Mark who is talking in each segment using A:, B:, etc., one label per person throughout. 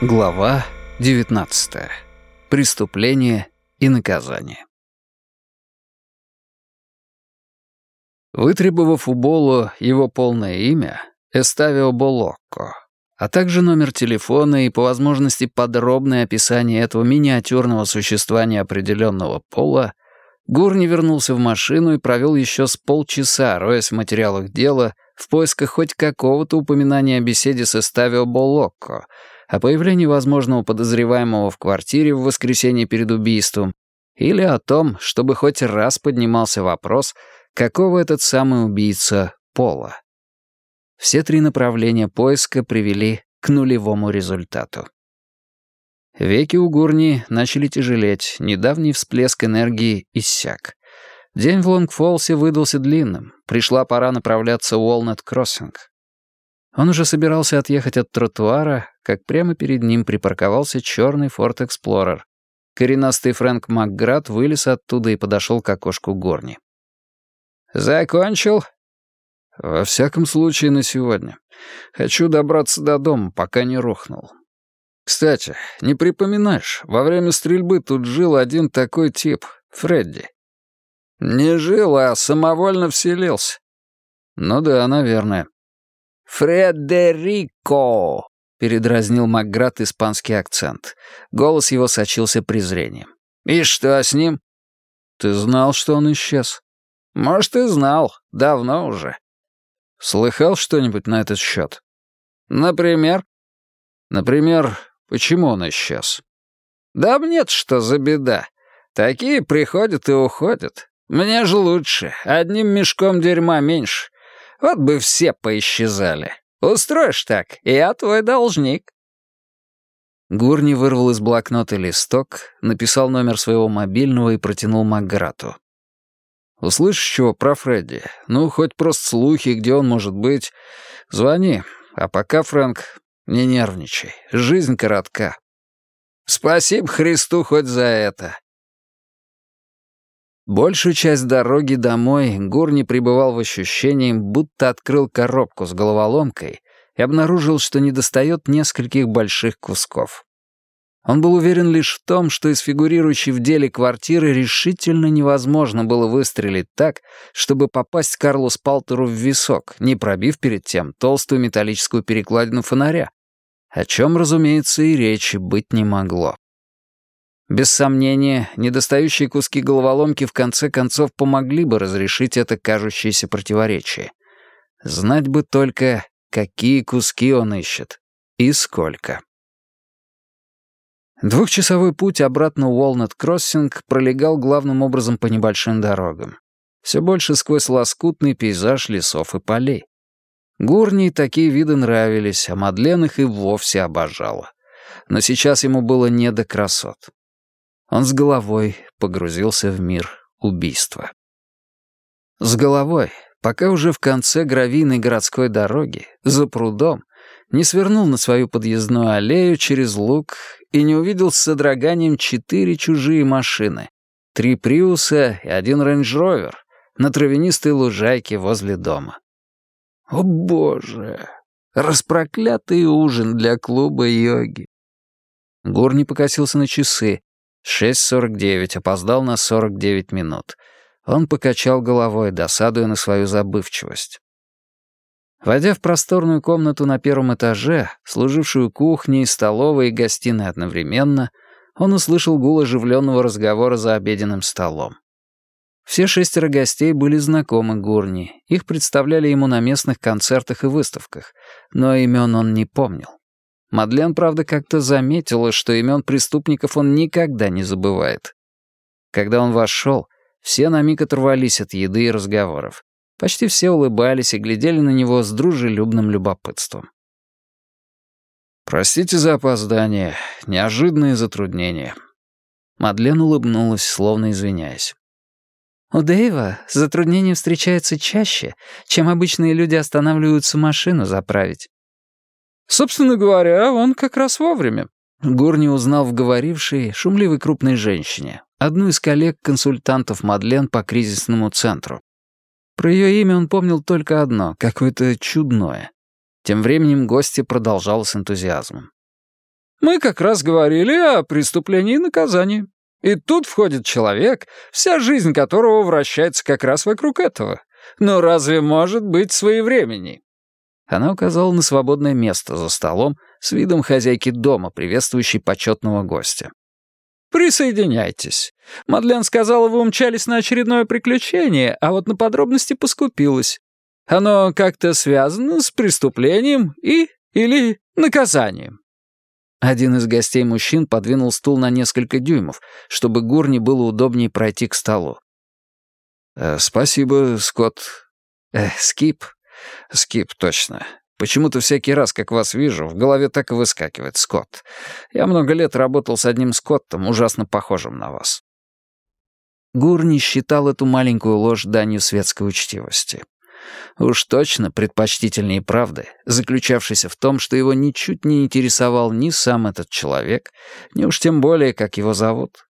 A: Глава 19. Преступление и наказание. Вытребовав у Боло его полное имя, Эставио Болокко, а также номер телефона и, по возможности, подробное описание этого миниатюрного существа неопределенного пола, Гурни вернулся в машину и провел еще с полчаса, роясь в материалах дела, в поисках хоть какого-то упоминания о беседе с Эставио Болокко, о появлении возможного подозреваемого в квартире в воскресенье перед убийством, или о том, чтобы хоть раз поднимался вопрос, какого этот самый убийца пола. Все три направления поиска привели к нулевому результату. Веки у Гурни начали тяжелеть, недавний всплеск энергии иссяк. День в Лонгфолсе выдался длинным, пришла пора направляться в Уолнет-Кроссинг. Он уже собирался отъехать от тротуара, как прямо перед ним припарковался черный Форд Эксплорер. Коренастый Фрэнк Макград вылез оттуда и подошел к окошку Горни. «Закончил?» «Во всяком случае, на сегодня. Хочу добраться до дома, пока не рухнул. Кстати, не припоминаешь, во время стрельбы тут жил один такой тип, Фредди. Не жил, а самовольно вселился. Ну да, наверное. «Фредерико!» — передразнил Макград испанский акцент. Голос его сочился презрением. «И что с ним?» «Ты знал, что он исчез?» «Может, и знал. Давно уже». «Слыхал что-нибудь на этот счет?» «Например?» «Например, Почему он исчез? Да мне-то что за беда. Такие приходят и уходят. Мне же лучше, одним мешком дерьма меньше. Вот бы все поисчезали. Устроишь так, я твой должник. Гурни вырвал из блокнота листок, написал номер своего мобильного и протянул Макграту. «Услышишь чего про Фредди? Ну, хоть просто слухи, где он может быть. Звони. А пока, Фрэнк, не нервничай, жизнь коротка. Спасибо Христу хоть за это. Большую часть дороги домой Гурни пребывал в ощущении, будто открыл коробку с головоломкой и обнаружил, что недостает нескольких больших кусков. Он был уверен лишь в том, что из фигурирующей в деле квартиры решительно невозможно было выстрелить так, чтобы попасть Карлу Спалтеру в висок, не пробив перед тем толстую металлическую перекладину фонаря, о чем, разумеется, и речи быть не могло. Без сомнения, недостающие куски головоломки в конце концов помогли бы разрешить это кажущееся противоречие. Знать бы только, какие куски он ищет и сколько. Двухчасовой путь обратно Уолнет-Кроссинг пролегал главным образом по небольшим дорогам. Все больше сквозь лоскутный пейзаж лесов и полей. Гурни такие виды нравились, а Мадлен их и вовсе обожала. Но сейчас ему было не до красот. Он с головой погрузился в мир убийства. С головой, пока уже в конце гравийной городской дороги, за прудом, не свернул на свою подъездную аллею через луг и не увидел с содроганием четыре чужие машины, три Приуса и один Рейндж-Ровер на травянистой лужайке возле дома. О боже! Распроклятый ужин для клуба йоги. Гурни покосился на часы. 6.49, опоздал на 49 минут. Он покачал головой, досадуя на свою забывчивость. Войдя в просторную комнату на первом этаже, служившую кухней, столовой и гостиной одновременно, он услышал гул оживленного разговора за обеденным столом. Все шестеро гостей были знакомы Гурни, их представляли ему на местных концертах и выставках, но имен он не помнил. Мадлен, правда, как-то заметила, что имен преступников он никогда не забывает. Когда он вошел, все на миг оторвались от еды и разговоров. Почти все улыбались и глядели на него с дружелюбным любопытством. «Простите за опоздание. Неожиданные затруднения». Мадлен улыбнулась, словно извиняясь. У Дэйва затруднения встречаются чаще, чем обычные люди останавливаются машину заправить. Собственно говоря, он как раз вовремя. Горни узнал в говорившей шумливой крупной женщине, одну из коллег-консультантов Мадлен по кризисному центру. Про ее имя он помнил только одно, какое-то чудное. Тем временем гостья продолжала с энтузиазмом.
B: «Мы как раз говорили о преступлении и наказании. И тут входит человек, вся жизнь которого вращается как раз вокруг этого. Но разве может быть своевременней?»
A: Она указала на свободное место за столом с видом хозяйки дома, приветствующей почетного гостя.
B: «Присоединяйтесь. Мадлен сказала, вы умчались на очередное приключение, а вот на подробности поскупилась. Оно как-то связано с преступлением и или наказанием».
A: Один из гостей мужчин подвинул стул на несколько дюймов, чтобы Гурни было удобнее пройти к столу. «Э, «Спасибо, Скотт. Э, Скип. Скип, точно. Почему-то всякий раз, как вас вижу, в голове так и выскакивает Скотт. Я много лет работал с одним Скоттом, ужасно похожим на вас». Гурни считал эту маленькую ложь данью светской учтивости. Уж точно предпочтительнее правды, заключавшейся в том, что его ничуть не интересовал ни сам этот человек, ни уж тем более, как его зовут.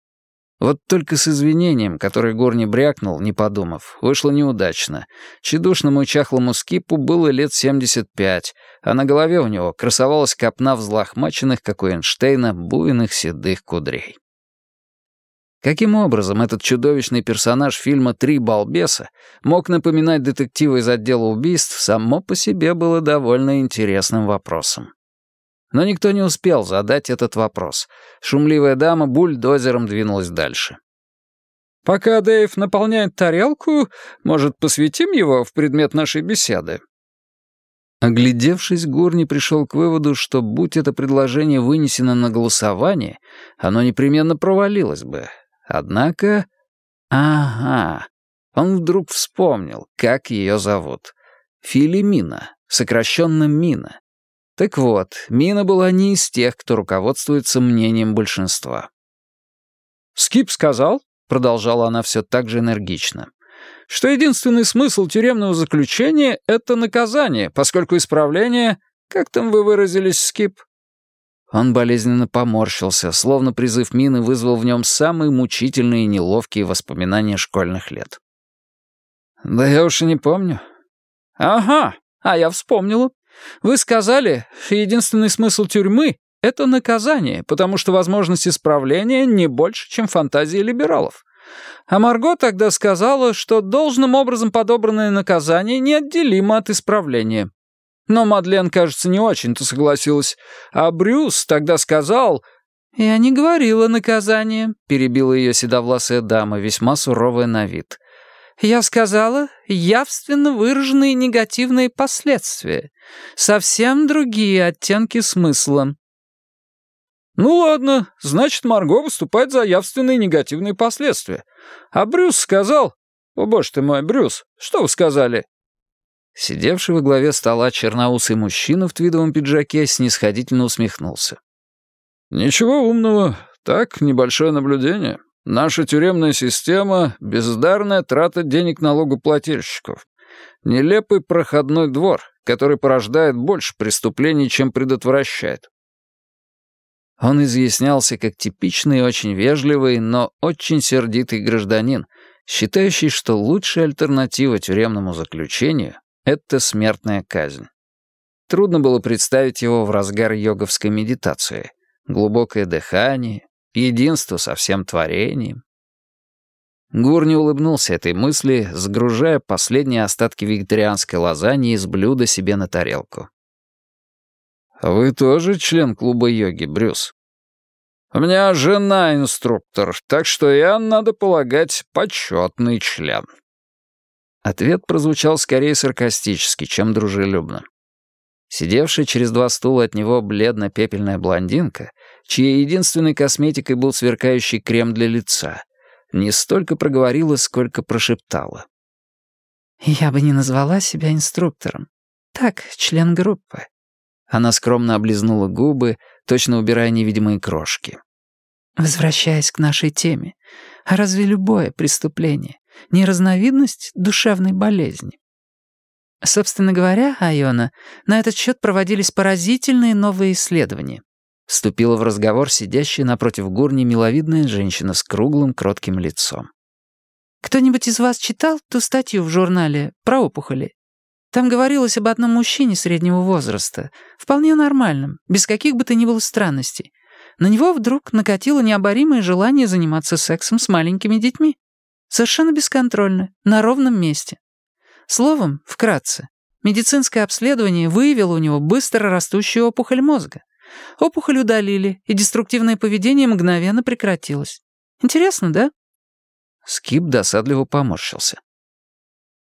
A: Вот только с извинением, которое Горни брякнул, не подумав, вышло неудачно. Чедушному чахлому скипу было лет 75, а на голове у него красовалась копна взлохмаченных, как у Эйнштейна, буйных седых кудрей. Каким образом этот чудовищный персонаж фильма «Три балбеса» мог напоминать детектива из отдела убийств, само по себе было довольно интересным вопросом. Но никто не успел задать этот вопрос. Шумливая дама бульдозером двинулась дальше.
B: «Пока Дэйв наполняет тарелку, может, посвятим его в предмет нашей беседы?»
A: Оглядевшись, Гурни пришел к выводу, что, будь это предложение вынесено на голосование, оно непременно провалилось бы, Однако... Ага. Он вдруг вспомнил, как ее зовут. Филимина, сокращенно Мина. Так вот, Мина была не из тех, кто руководствуется мнением большинства.
B: «Скип сказал», — продолжала она все так же энергично, «что единственный смысл тюремного заключения — это наказание, поскольку исправление... Как там вы выразились, Скип?
A: Он болезненно поморщился, словно призыв Мины вызвал в нем самые мучительные и неловкие воспоминания школьных лет.
B: «Да я уж и не помню». «Ага, а я вспомнила. Вы сказали, единственный смысл тюрьмы — это наказание, потому что возможность исправления не больше, чем фантазии либералов. А Марго тогда сказала, что должным образом подобранное наказание неотделимо от исправления. Но Мадлен, кажется, не очень-то согласилась. А Брюс тогда сказал... «Я не говорила наказание», — перебила ее седовласая дама, весьма суровая на вид. «Я сказала явственно выраженные негативные последствия. Совсем другие оттенки смысла». «Ну ладно, значит, Марго выступает за явственные негативные последствия. А Брюс сказал... О, боже ты мой, Брюс, что вы сказали?»
A: Сидевший во главе стола черноусый мужчина в твидовом пиджаке снисходительно усмехнулся.
C: «Ничего умного. Так, небольшое наблюдение. Наша тюремная система — бездарная трата денег налогоплательщиков. Нелепый проходной двор, который порождает больше преступлений, чем предотвращает.
A: Он изъяснялся как типичный очень вежливый, но очень сердитый гражданин, считающий, что лучшая альтернатива тюремному заключению это смертная казнь. Трудно было представить его в разгар йоговской медитации. Глубокое дыхание, единство со всем творением. Гурни улыбнулся этой мысли, сгружая последние остатки вегетарианской лазаньи из блюда себе на тарелку.
C: «Вы тоже член клуба йоги, Брюс?» «У меня жена инструктор, так что я, надо полагать, почетный член».
A: Ответ прозвучал скорее саркастически, чем дружелюбно. Сидевшая через два стула от него бледно-пепельная блондинка, чьей единственной косметикой был сверкающий крем для лица, не столько проговорила, сколько прошептала.
D: «Я бы не назвала себя инструктором. Так, член группы».
A: Она скромно облизнула губы, точно убирая невидимые крошки.
D: «Возвращаясь к нашей теме, а разве любое преступление не разновидность душевной болезни. Собственно говоря, Айона, на этот счет проводились поразительные новые исследования.
A: Вступила в разговор сидящая напротив Гурни миловидная женщина с круглым кротким лицом.
D: «Кто-нибудь из вас читал ту статью в журнале про опухоли? Там говорилось об одном мужчине среднего возраста, вполне нормальном, без каких бы то ни было странностей. На него вдруг накатило необоримое желание заниматься сексом с маленькими детьми. Совершенно бесконтрольно, на ровном месте. Словом, вкратце, медицинское обследование выявило у него быстро растущую опухоль мозга. Опухоль удалили, и деструктивное поведение мгновенно прекратилось. Интересно, да?
A: Скип досадливо поморщился.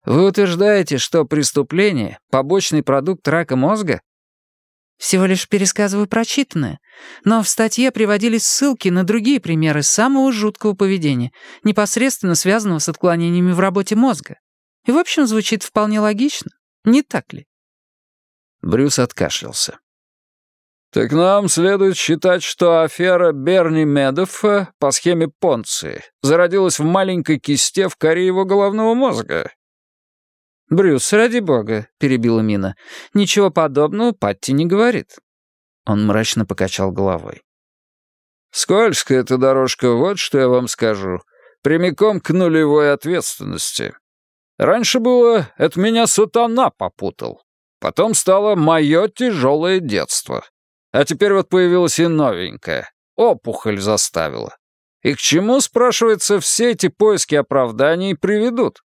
A: Вы утверждаете, что преступление — побочный продукт рака мозга?
D: Всего лишь пересказываю прочитанное. Но в статье приводились ссылки на другие примеры самого жуткого поведения, непосредственно связанного с отклонениями в работе мозга. И в общем звучит вполне логично. Не так ли?
A: Брюс откашлялся.
C: «Так нам следует считать, что афера Берни Медоффа по схеме Понции зародилась в маленькой кисте в коре его головного мозга,
B: «Брюс, ради бога», — перебила Мина. «Ничего подобного Патти не говорит».
A: Он мрачно покачал головой.
C: «Скользкая эта дорожка, вот что я вам скажу. Прямиком к нулевой ответственности. Раньше было «это меня сатана попутал». Потом стало «мое тяжелое детство». А теперь вот появилась и новенькая. Опухоль заставила. И к чему, спрашивается, все эти поиски оправданий приведут?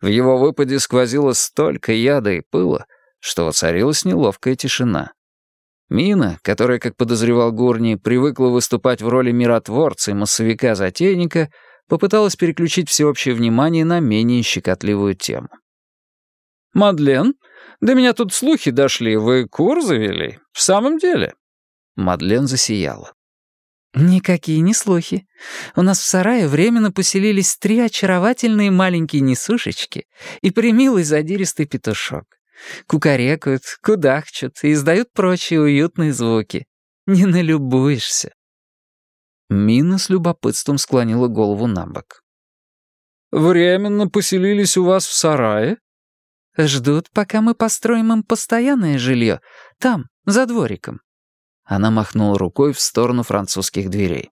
A: В его выпаде сквозило столько яда и пыла, что воцарилась неловкая тишина. Мина, которая, как подозревал Гурни, привыкла выступать в роли миротворца и массовика-затейника, попыталась переключить всеобщее внимание на менее щекотливую тему.
B: «Мадлен, до меня тут слухи дошли, вы кур завели? В самом деле?»
A: Мадлен засияла.
D: «Никакие не слухи. У нас в сарае временно поселились три очаровательные маленькие несушечки и примилый задиристый петушок. Кукарекают, кудахчут и издают прочие уютные звуки. Не налюбуешься».
A: Мина с любопытством склонила голову на бок.
B: «Временно поселились у вас в сарае?»
D: «Ждут, пока мы построим им постоянное жилье. Там, за двориком».
A: Она махнула рукой в сторону французских дверей.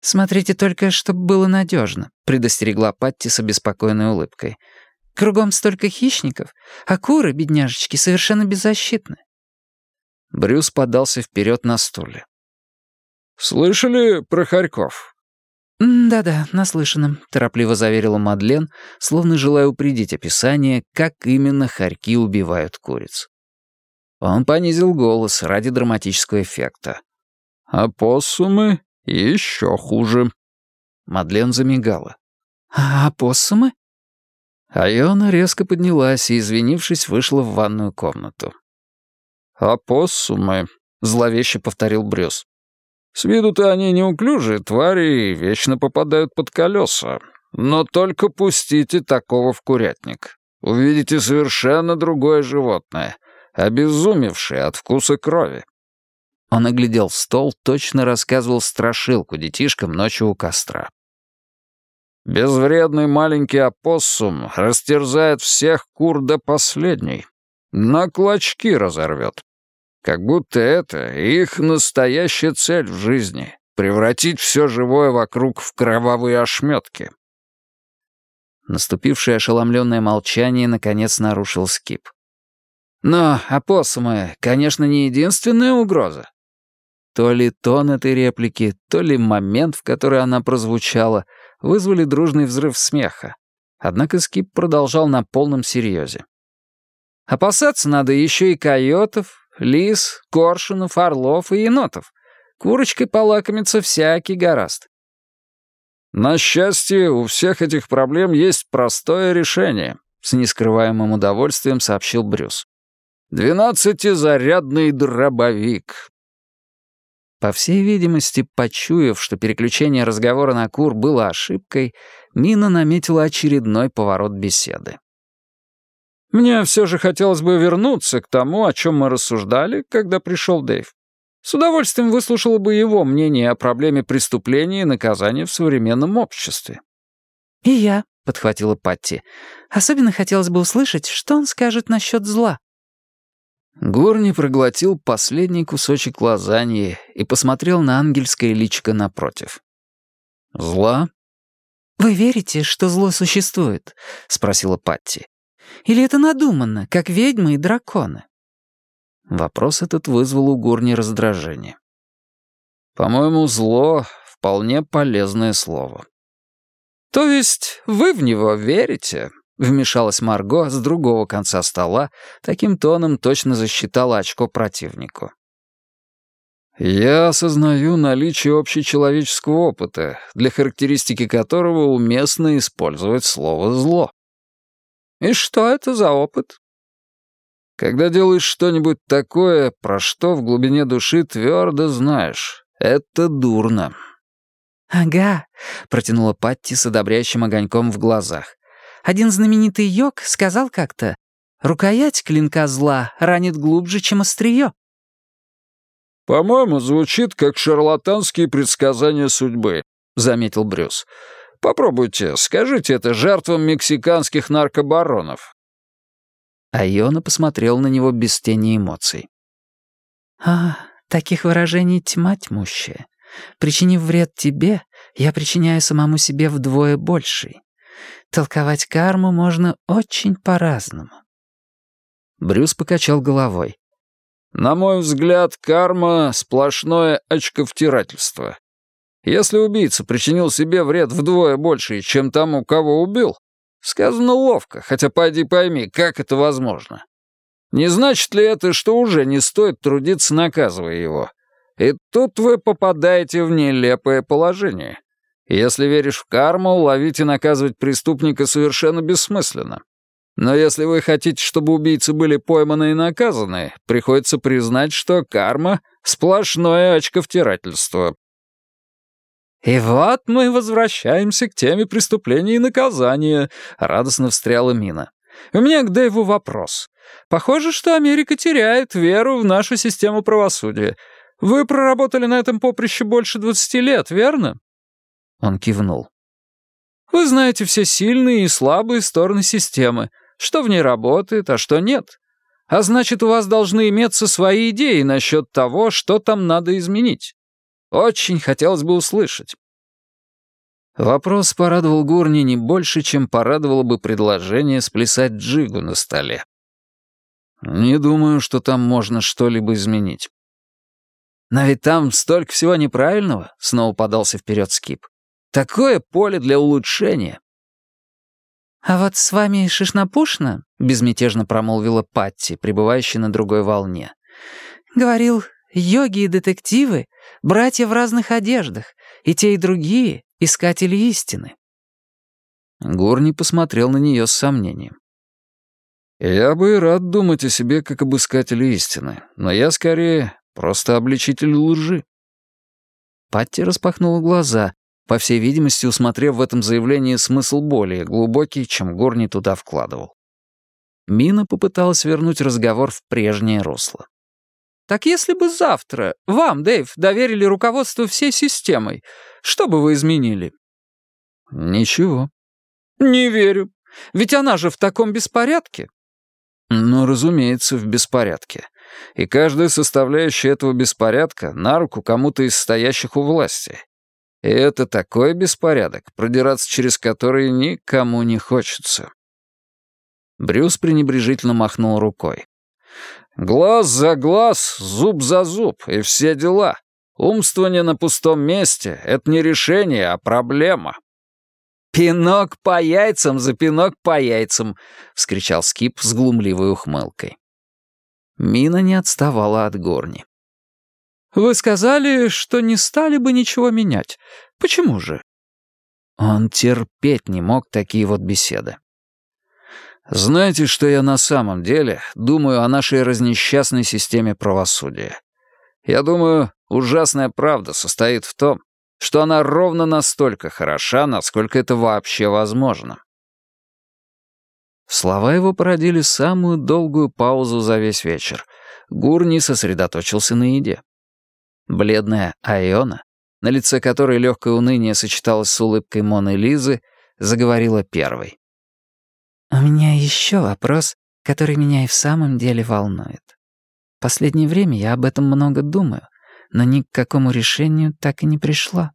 D: «Смотрите только, чтобы было надежно», — предостерегла Патти с обеспокоенной улыбкой. «Кругом столько хищников, а куры, бедняжечки, совершенно беззащитны».
A: Брюс подался вперед на стуле.
C: «Слышали про хорьков?»
D: «Да-да, наслышанном», — торопливо заверила Мадлен, словно желая упредить описание, как именно хорьки убивают куриц.
A: Он понизил голос ради драматического эффекта.
C: «Опоссумы еще хуже».
A: Мадлен замигала.
D: «А опоссумы?»
A: Айона резко поднялась и, извинившись, вышла в ванную комнату.
C: «Опоссумы», — зловеще повторил Брюс. «С виду-то они неуклюжие твари и вечно попадают под колеса. Но только пустите такого в курятник. Увидите совершенно другое животное — обезумевшие от вкуса крови.
A: Он оглядел стол, точно рассказывал страшилку детишкам ночью у костра.
C: Безвредный маленький опоссум растерзает всех кур до последней. На клочки разорвет. Как будто это их настоящая цель в жизни — превратить все живое вокруг в кровавые ошметки.
A: Наступившее ошеломленное молчание наконец нарушил Скип. Но опоссумы, конечно, не единственная угроза. То ли тон этой реплики, то ли момент, в который она прозвучала, вызвали дружный взрыв смеха. Однако Скип продолжал на полном серьезе. Опасаться надо еще и койотов, лис, коршунов, орлов и енотов. Курочкой полакомиться всякий гораст.
C: На счастье, у всех этих проблем есть простое решение, с нескрываемым удовольствием сообщил Брюс. Двенадцатизарядный дробовик.
A: По всей видимости, почуяв, что переключение разговора на кур было ошибкой, Мина наметила очередной поворот беседы.
B: «Мне все же хотелось бы вернуться к тому, о чем мы рассуждали, когда пришел Дэйв. С удовольствием выслушала бы его мнение о проблеме преступления и наказания в современном обществе».
D: «И я», — подхватила Патти. «Особенно хотелось бы услышать, что он скажет насчет зла».
A: Горни проглотил последний кусочек лазаньи и посмотрел на ангельское личико напротив. «Зла?»
D: «Вы верите, что зло существует?» — спросила Патти. Или это надуманно, как ведьмы и драконы?»
A: Вопрос этот вызвал у Гурни раздражение. «По-моему, зло — вполне полезное слово».
B: «То есть вы в него верите?» — вмешалась Марго с другого конца стола, таким тоном точно засчитала очко противнику.
C: «Я осознаю наличие общечеловеческого опыта, для характеристики которого уместно использовать слово «зло».
B: «И что это за опыт?»
C: Когда делаешь что-нибудь такое, про что в глубине души твердо знаешь, это дурно.
D: «Ага», — протянула Патти с одобряющим огоньком в глазах. «Один знаменитый йог сказал как-то, рукоять клинка зла ранит глубже, чем острие».
C: «По-моему, звучит как шарлатанские предсказания судьбы», — заметил Брюс. «Попробуйте, скажите это жертвам мексиканских наркобаронов».
A: Айона посмотрел на него без тени эмоций.
D: «А, таких выражений тьма тьмущая. Причинив вред тебе, я причиняю самому себе вдвое больший. Толковать карму можно очень по-разному».
A: Брюс покачал головой.
C: «На мой взгляд, карма — сплошное очковтирательство. Если убийца причинил себе вред вдвое больше, чем тому, кого убил, сказано ловко, хотя пойди пойми, как это возможно. Не значит ли это, что уже не стоит трудиться, наказывая его? И тут вы попадаете в нелепое положение. Если веришь в карму, ловить и наказывать преступника совершенно бессмысленно. Но если вы хотите, чтобы убийцы были пойманы и наказаны, приходится признать, что карма — сплошное очковтирательство.
B: «И вот мы возвращаемся к теме преступления и наказания», — радостно встряла Мина. «У меня к Дэйву вопрос. Похоже, что Америка теряет веру в нашу систему правосудия. Вы проработали на этом поприще больше двадцати лет, верно?»
A: Он кивнул.
B: «Вы знаете все сильные и слабые стороны системы, что в ней работает, а что нет. А значит, у вас должны иметься свои идеи насчет того, что там надо изменить. Очень хотелось бы услышать».
A: Вопрос порадовал Гурни не больше, чем порадовало бы предложение сплясать джигу на столе. «Не думаю, что там можно что-либо изменить».
B: «Но ведь там столько всего неправильного», — снова подался вперед Скип. «Такое поле для улучшения».
D: «А вот с вами шишнапушно», — безмятежно промолвила Патти, пребывающая на другой волне. «Говорил, йоги и детективы — братья в разных одеждах, и те, и другие — искатели истины».
A: Гурни посмотрел на нее с сомнением.
C: «Я бы рад думать о себе как об искателе истины, но я скорее Просто обличитель лжи».
A: Патти распахнула глаза, по всей видимости, усмотрев в этом заявлении смысл более глубокий, чем Горни туда вкладывал. Мина попыталась вернуть разговор в прежнее русло.
B: «Так если бы завтра вам, Дэйв, доверили руководство всей системой, что бы вы изменили?»
A: «Ничего».
B: «Не верю. Ведь она же в таком беспорядке».
C: «Ну, разумеется, в беспорядке и каждая составляющая этого беспорядка на руку кому-то из стоящих у власти. И это такой беспорядок, продираться через который никому не хочется.
A: Брюс пренебрежительно махнул рукой.
C: «Глаз за глаз, зуб за зуб, и все дела. Умствование на пустом месте — это не решение, а проблема».
B: «Пинок по яйцам за пинок по яйцам!» — вскричал Скип с глумливой ухмылкой.
A: Мина не отставала от горни.
B: «Вы сказали, что не стали бы ничего менять. Почему же?»
A: Он терпеть не мог такие вот беседы.
C: «Знаете, что я на самом деле думаю о нашей разнесчастной системе правосудия? Я думаю, ужасная правда состоит в том, что она ровно настолько хороша, насколько это вообще возможно.
A: Слова его породили самую долгую паузу за весь вечер. Гурни сосредоточился на еде. Бледная Айона, на лице которой легкое уныние сочеталось с улыбкой Моны Лизы, заговорила первой.
D: «У меня еще вопрос, который меня и в самом деле волнует. Последнее время я об этом много думаю, но ни к какому решению так и не пришла.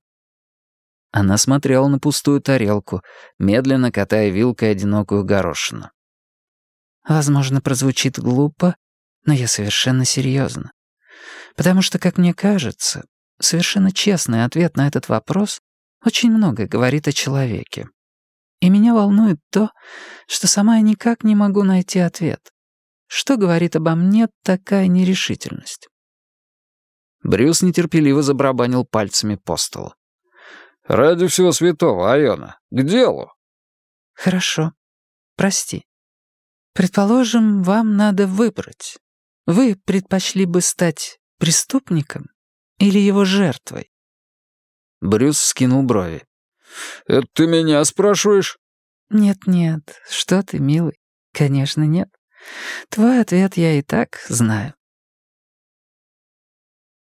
A: Она смотрела на пустую тарелку, медленно катая вилкой одинокую горошину.
D: Возможно, прозвучит глупо, но я совершенно серьезно. Потому что, как мне кажется, совершенно честный ответ на этот вопрос очень много говорит о человеке. И меня волнует то, что сама я никак не могу найти ответ. Что говорит обо мне такая нерешительность?
A: Брюс нетерпеливо забарабанил пальцами по столу.
C: «Ради всего святого, Айона, к делу!»
D: «Хорошо. Прости. Предположим, вам надо выбрать. Вы предпочли бы стать преступником или его жертвой?»
A: Брюс скинул брови.
C: «Это ты меня спрашиваешь?»
D: «Нет-нет, что ты, милый, конечно, нет. Твой ответ я и так знаю».